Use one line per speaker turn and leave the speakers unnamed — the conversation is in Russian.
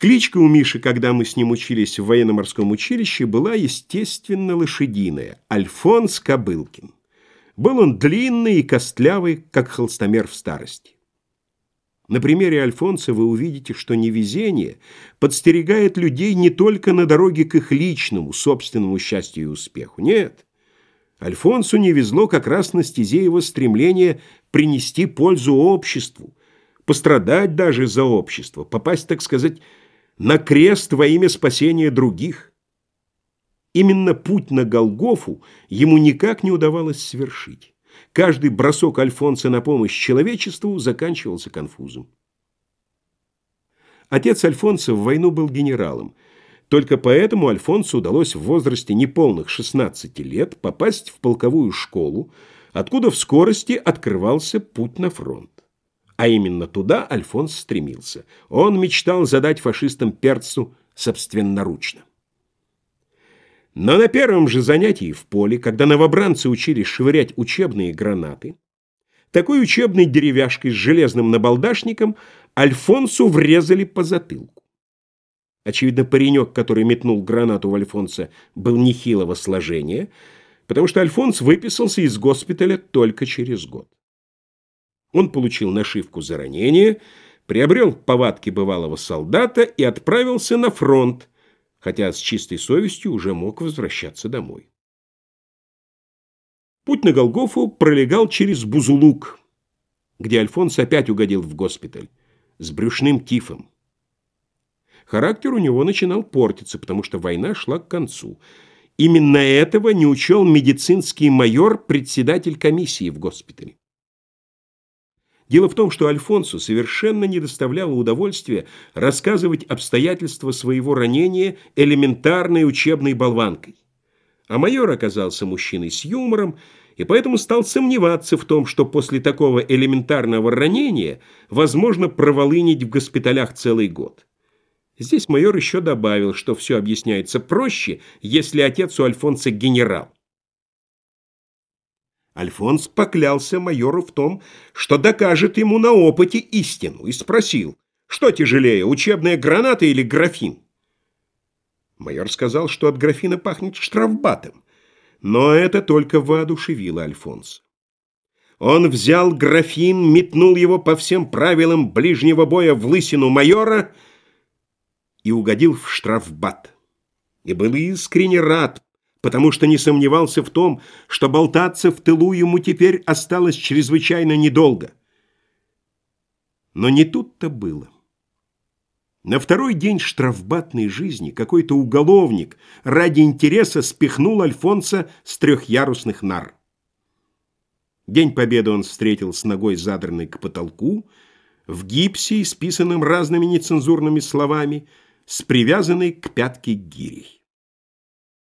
Кличка у Миши, когда мы с ним учились в военно-морском училище, была, естественно, лошадиная – Альфонс Кобылкин. Был он длинный и костлявый, как холстомер в старости. На примере Альфонса вы увидите, что невезение подстерегает людей не только на дороге к их личному, собственному счастью и успеху. Нет, Альфонсу не везло как раз на стезе его стремления принести пользу обществу, пострадать даже за общество, попасть, так сказать, на крест во имя спасения других. Именно путь на Голгофу ему никак не удавалось совершить. Каждый бросок Альфонса на помощь человечеству заканчивался конфузом. Отец Альфонса в войну был генералом. Только поэтому Альфонсу удалось в возрасте неполных 16 лет попасть в полковую школу, откуда в скорости открывался путь на фронт. А именно туда Альфонс стремился. Он мечтал задать фашистам перцу собственноручно. Но на первом же занятии в поле, когда новобранцы учились швырять учебные гранаты, такой учебной деревяшкой с железным набалдашником Альфонсу врезали по затылку. Очевидно, паренек, который метнул гранату в Альфонса, был нехилого сложения, потому что Альфонс выписался из госпиталя только через год. Он получил нашивку за ранение, приобрел повадки бывалого солдата и отправился на фронт, хотя с чистой совестью уже мог возвращаться домой. Путь на Голгофу пролегал через Бузулук, где Альфонс опять угодил в госпиталь, с брюшным тифом. Характер у него начинал портиться, потому что война шла к концу. Именно этого не учел медицинский майор, председатель комиссии в госпитале. Дело в том, что Альфонсу совершенно не доставляло удовольствия рассказывать обстоятельства своего ранения элементарной учебной болванкой. А майор оказался мужчиной с юмором, и поэтому стал сомневаться в том, что после такого элементарного ранения возможно проволынить в госпиталях целый год. Здесь майор еще добавил, что все объясняется проще, если отец у Альфонса генерал. Альфонс поклялся майору в том, что докажет ему на опыте истину, и спросил, что тяжелее, учебная граната или графин? Майор сказал, что от графина пахнет штрафбатом, но это только воодушевило Альфонса. Он взял графин, метнул его по всем правилам ближнего боя в лысину майора и угодил в штрафбат. И был искренне рад, потому что не сомневался в том, что болтаться в тылу ему теперь осталось чрезвычайно недолго. Но не тут-то было. На второй день штрафбатной жизни какой-то уголовник ради интереса спихнул Альфонса с трехярусных нар. День Победы он встретил с ногой задранной к потолку, в гипсе, исписанном разными нецензурными словами, с привязанной к пятке гирей.